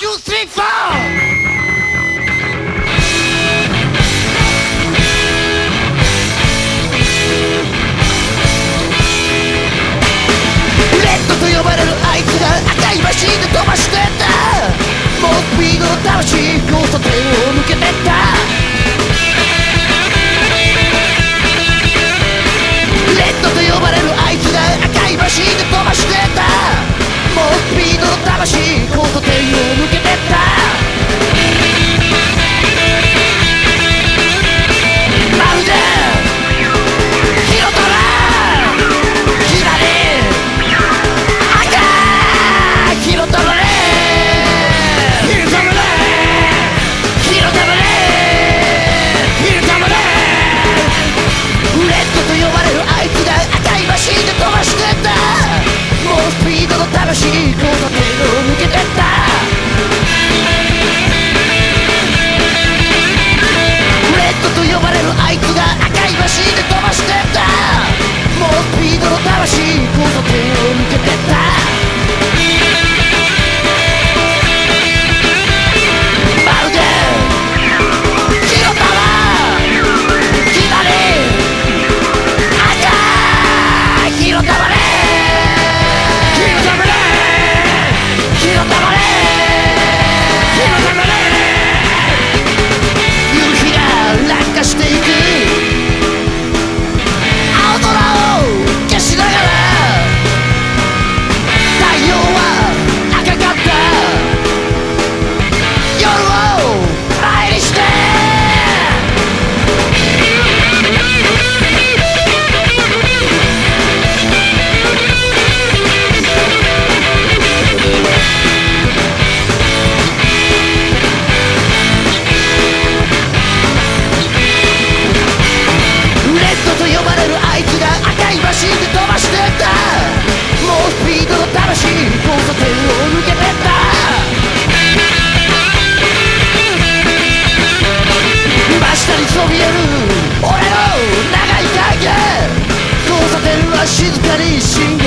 two, three, four! レ she's got issues.